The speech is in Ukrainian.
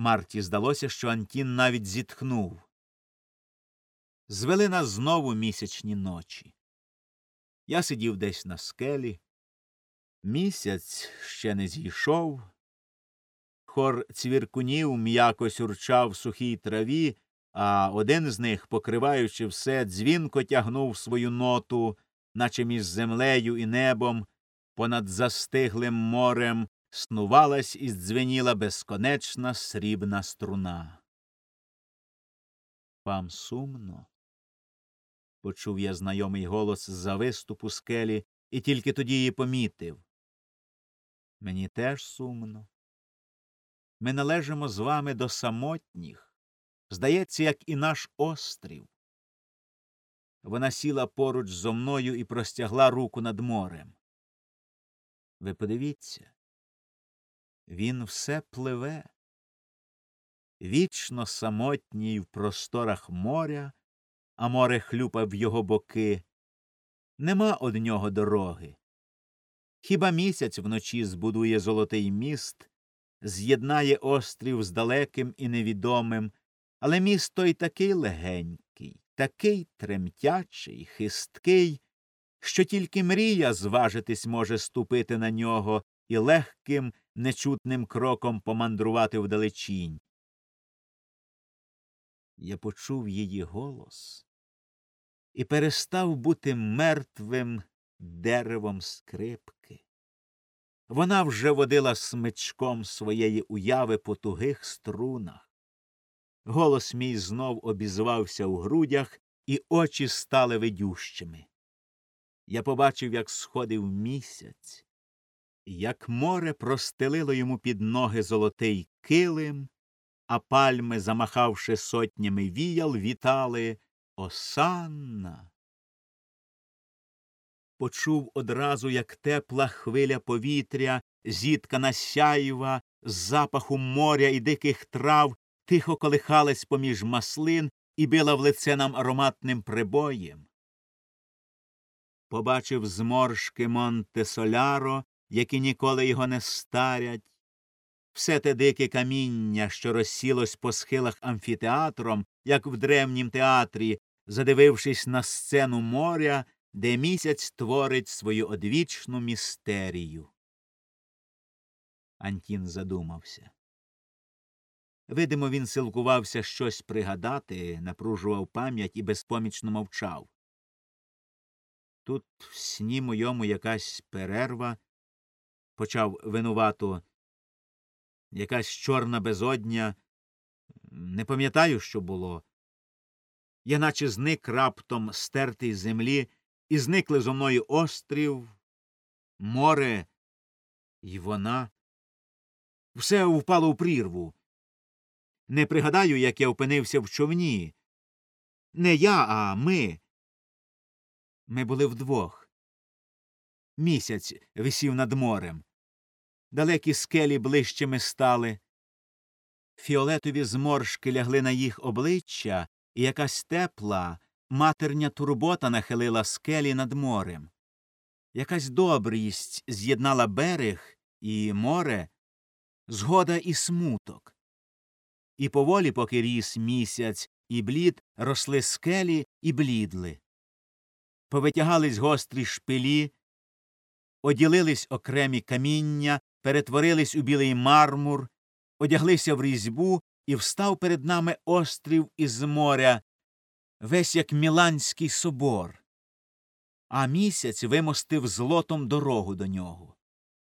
Марті здалося, що Антін навіть зітхнув. Звели нас знову місячні ночі. Я сидів десь на скелі. Місяць ще не зійшов. Хор цвіркунів м'яко сюрчав в сухій траві, а один з них, покриваючи все, дзвінко тягнув свою ноту, наче між землею і небом, понад застиглим морем снувалась і здзвеніла безконечна срібна струна. Вам сумно? почув я знайомий голос з-за виступу скелі і тільки тоді її помітив. Мені теж сумно. Ми належимо з вами до самотніх, здається, як і наш острів. Вона сіла поруч зо мною і простягла руку над морем. Ви подивіться, він все пливе. Вічно самотній в просторах моря, а море хлюпа в його боки. Нема од нього дороги. Хіба місяць вночі збудує золотий міст, з'єднає острів з далеким і невідомим, але міст той такий легенький, такий тремтячий, хисткий, що тільки мрія зважитись може ступити на нього і легким, нечутним кроком помандрувати вдалечінь. Я почув її голос і перестав бути мертвим деревом скрипки. Вона вже водила смичком своєї уяви по тугих струнах. Голос мій знов обізвався у грудях, і очі стали видющими. Я побачив, як сходив місяць, як море простелило йому під ноги золотий килим, а пальми, замахавши сотнями віял, вітали Осанна. Почув одразу, як тепла хвиля повітря, зіткана сяєва, з запаху моря і диких трав, тихо колихалась поміж маслин і била в лице нам ароматним прибоєм. Побачив зморшки Монте Соляро, які ніколи його не старять, все те дике каміння, що розсілось по схилах амфітеатром, як в древнім театрі, задивившись на сцену моря, де місяць творить свою одвічну містерію. Антін задумався. Видимо, він силкувався щось пригадати, напружував пам'ять і безпомічно мовчав. Тут в сні моєму якась перерва, почав винувато, якась чорна безодня. Не пам'ятаю, що було. Я наче зник раптом стертий з землі, і зникли зо мною острів, море і вона. Все впало в прірву. Не пригадаю, як я опинився в човні. Не я, а ми. Ми були вдвох. Місяць висів над морем. Далекі скелі ближчими стали. Фіолетові зморшки лягли на їх обличчя, і якась тепла, матерня турбота нахилила скелі над морем. Якась добрість з'єднала берег і море, згода і смуток. І поволі, поки ріс місяць і блід, росли скелі і блідли. Повитягались гострі шпилі, оділились окремі каміння, перетворились у білий мармур, одяглися в різьбу і встав перед нами острів із моря, весь як Міланський собор, а місяць вимостив злотом дорогу до нього.